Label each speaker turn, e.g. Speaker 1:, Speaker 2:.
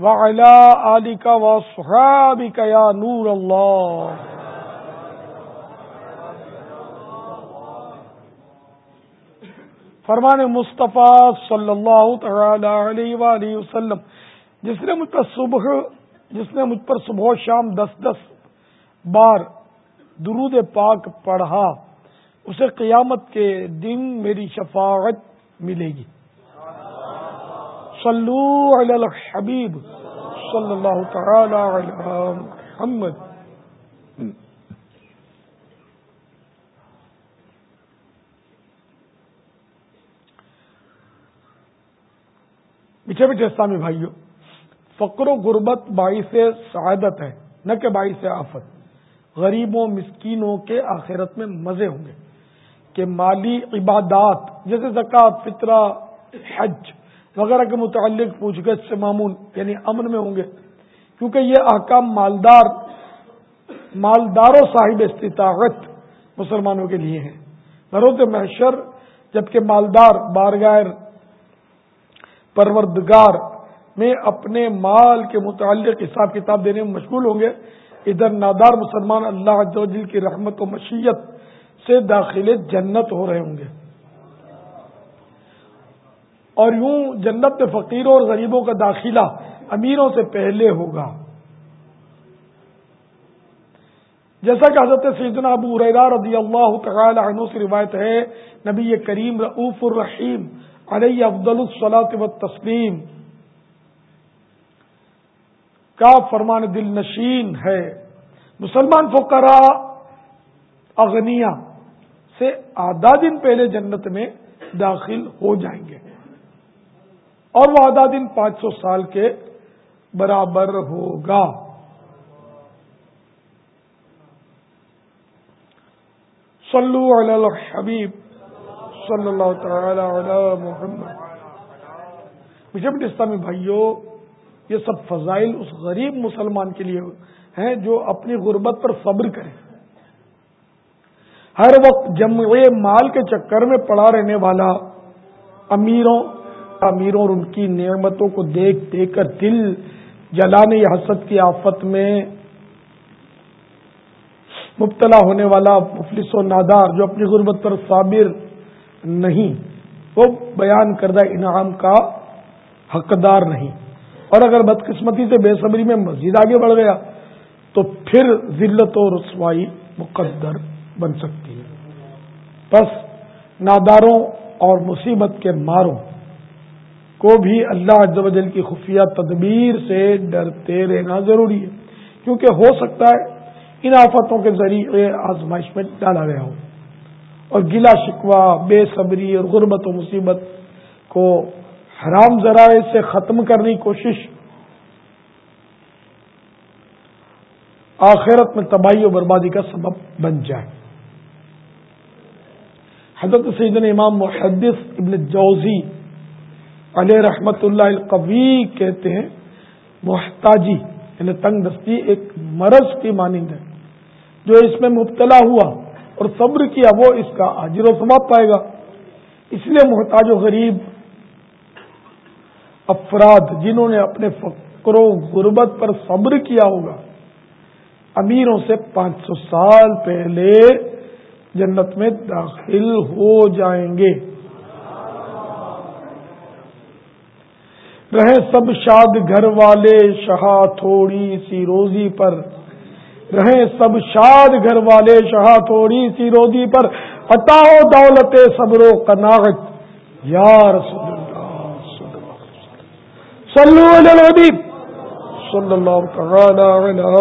Speaker 1: وعلى آلك وصحابك يا نور الله. فرمان مصطفیٰ صلی اللہ تعالی علیہ وآلہ وسلم، جس نے مجھ پر صبح، جس نے مجھ پر صبح و شام دس دس بار درود پاک پڑھا، اسے قیامت کے دن میری شفاعت ملے گی۔ صلو علی الحبیب صلی اللہ تعالی علی محمد. میٹھے میٹھے اسلامی بھائیوں فقر و غربت باعث سعادت ہے، نہ کہ باعث آفت۔ غریبوں، مسکینوں کے آخرت میں مزے ہوں گے۔ کہ مالی عبادات، جیسے زکوٰۃ، فطرہ، حج وغیرہ کے متعلق پوچھ گچھ سے معمول یعنی امن میں ہوں گے۔ کیونکہ یہ احکام مالدار مالدار و صاحب استطاعت مسلمانوں کے لیے ہیں۔ بروز محشر، جبکہ مالدار بارگائر پروردگار میں اپنے مال کے متعلق حساب کتاب دینے میں مشغول ہوں گے، ادھر نادار مسلمان اللہ جل کی رحمت و مشیت سے داخل جنت ہو رہے ہوں گے۔ اور یوں جنت میں فقیروں اور غریبوں کا داخلہ امیروں سے پہلے ہوگا۔ جیسا کہ حضرت سیدنا ابو ریرا رضی اللہ تعالی عنہ سے روایت ہے، نبی کریم رعوف الرحیم علیہ افضل الصلاۃ و تسلیم کا فرمان دل نشین ہے۔ مسلمان فقراء اغنیا سے آدھا دن پہلے جنت میں داخل ہو جائیں گے۔ اور وہ آدھا دن پانچ سو سال کے برابر ہوگا۔ صلو علی الحبیب صلی اللہ تعالی علی محمد۔ مجھے اسلامی بھائیوں، یہ سب فضائل اس غریب مسلمان کے لیے ہیں جو اپنی غربت پر صبر کریں۔ ہر وقت جمع مال کے چکر میں پڑا رہنے والا امیروں امیروں اور ان کی نعمتوں کو دیکھ دیکھ کر دل جلانے یا حسد کی آفت میں مبتلا ہونے والا مفلس و نادار جو اپنی غربت پر صابر نہیں، وہ بیان کردہ انعام کا حقدار نہیں۔ اور اگر بدقسمتی سے بے صبری میں مزید آگے بڑھ گیا، تو پھر ذلت و رسوائی مقدر بن سکتی ہے۔ بس ناداروں اور مصیبت کے ماروں کو بھی اللہ عز و جل کی خفیہ تدبیر سے ڈرتے رہنا ضروری ہے۔ کیونکہ ہو سکتا ہے ان آفتوں کے ذریعے آزمائش میں ڈالا گیا ہو۔ اور گلا شکوہ، بے صبری اور غربت و مصیبت کو حرام ذرائع سے ختم کرنے کی کوشش آخرت میں تباہی و بربادی کا سبب بن جائے۔ حضرت سیدن امام محدث ابن جوزی علیہ رحمت اللہ القوی کہتے ہیں، محتاجی یعنی تنگ دستی ایک مرض کی مانند ہے۔ جو اس میں مبتلا ہوا اور صبر کیا، وہ اس کا حاضر و ثواب پائے گا۔ اس لیے محتاج و غریب، افراد جنہوں نے اپنے فقر و غربت پر صبر کیا ہوگا، امیروں سے پانچ سو سال پہلے جنت میں داخل ہو جائیں گے۔ رہے سب شاد گھر والے شہا تھوڑی سی روزی پر۔ رہے سب شاد گھر والے شہا تھوڑی سی روزی پر۔ عطا ہٹاؤ دولت صبر و قناعت۔ یا رسول اللہ، صلی اللہ علیہ وسلم۔